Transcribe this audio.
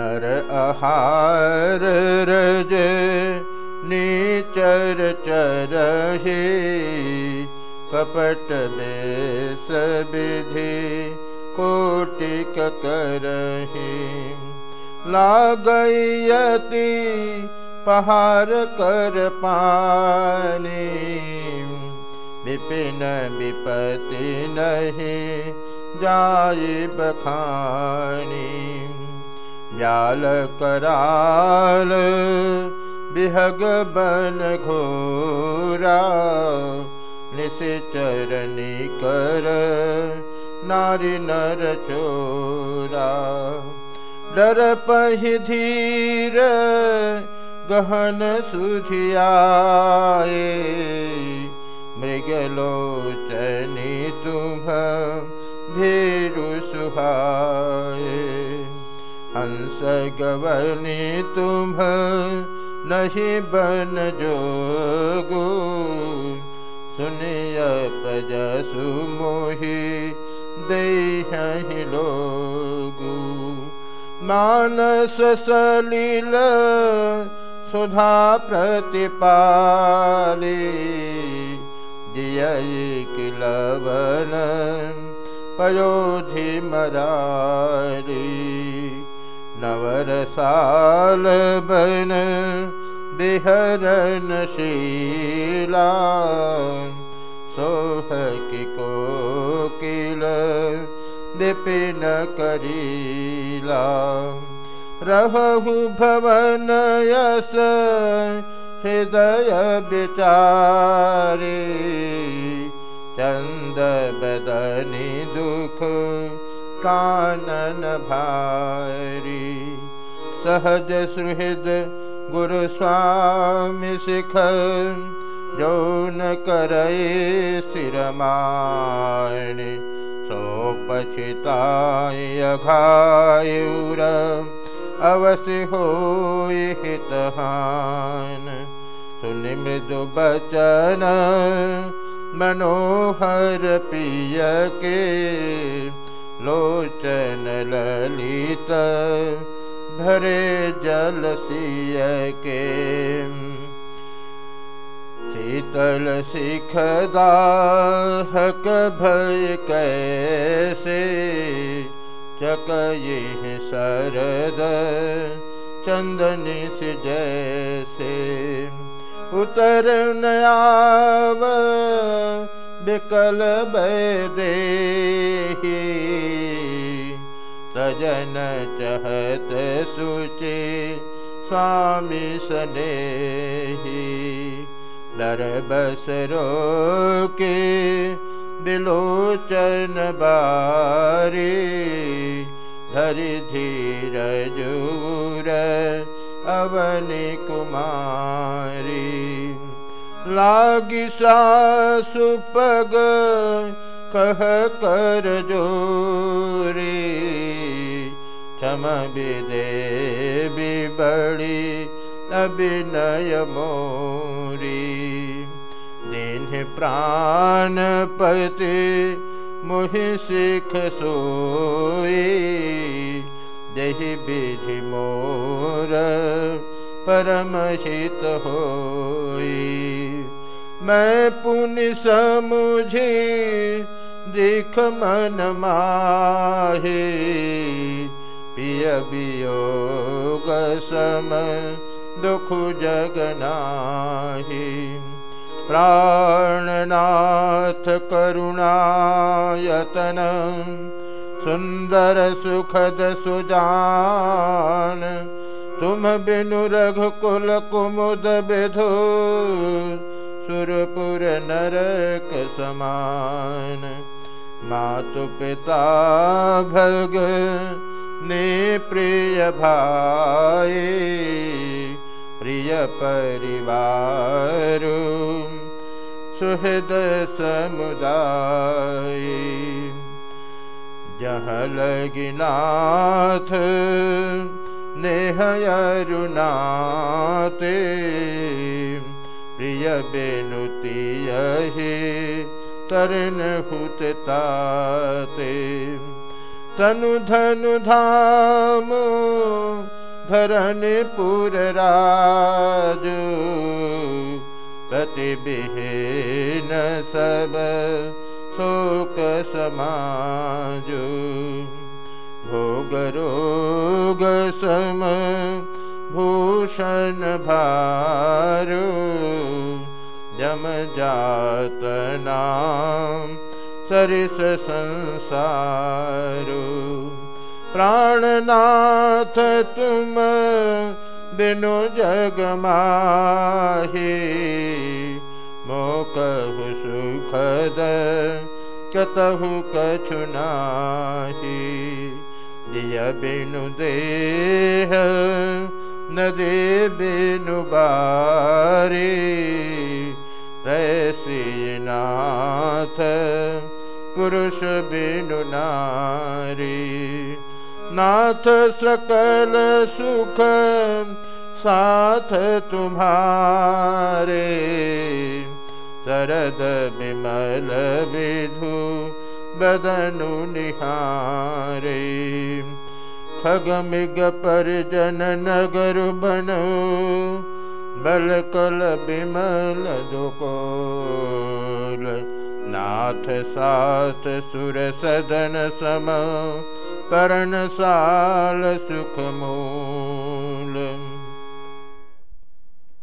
नर आहार रज नीचर चरहे, कपट बेस विधि कोटिक करहे। लागयति पहार कर पानी, विपिन विपति नहीं जाय बखानी ब्याल कराल, बिहग बन घोरा चरणी कर, नारी नर चोरा। डर पही धीर, गहन सुझियाए मृगलोचनी तुम्ह भीरु सुहाए। हंस गवनी तुम नहीं बन जोगो। सुनिय पजसु मोहि दे लोगू। मानस सलिल सुधा प्रतिपाली दिय किलवन पयोधि मरारी नवर साल बन बिहरन शीला। सोह की कोकिल विपिन करीला। रहु भवन यस हृदय विचारे। चंद बदनी दुख कानन भारी, सहज सुहृद गुरु स्वामी सिख जौन करे सिरमाणी सो पछिताय घायुर अवश्य हो हितहान। सुनि मृदु बचन, मनोहर पिय के लोचन ललित, भरे जल के। शीतल सिख दाहक भय कैसे चकये शरद चंदन से जैसे। उतर नयाव, विकल दे तजन चहत सुचे स्वामी सने दर बसरो के बिलोचन बारी। धरि धीर जूर, अवनि कुमारी। लागी सुपग कह कर जोरी। क्षम विदे बड़ी अभिनय मोरी। दिन प्राणपति, मोहि सिख सोई। दही विधि मोर, परम हित होई। मैं पुण्य समुझे, दिख मन माहे। सम दुख जगनाही प्राणनाथ करुणायतन सुंदर सुखद सुजान। तुम बिनु रघुकुल कुमुद विधु सुरपुर नरक समान। मातु पिता भग ने प्रिय भाई प्रिय परिवार सुहृद समुदाय जहाँ लगिनाथ नेहयरुनाते प्रिय तरन हुतताते तनु धनु धाम धरन पुर राज प्रतिबिहीन सब शोक समाज भोग रोग सम भूषण भारो जम जात नाम सरिस संसारो प्राणनाथ तुम बिनु जग माहे। मोकहु सुखद कतहु कछु नाही। दिय बिनु देह न दे बिनु बारे। तैसी नाथ पुरुष बिनु नारी। नाथ सकल सुख साथ तुम्हारे। शरद विमल विधु बदनु निहारे। खगमिग परिजन नगर बनो बल कल बिमल दुकोल नाथ साथ सुर सदन सम परण साल सुख मोल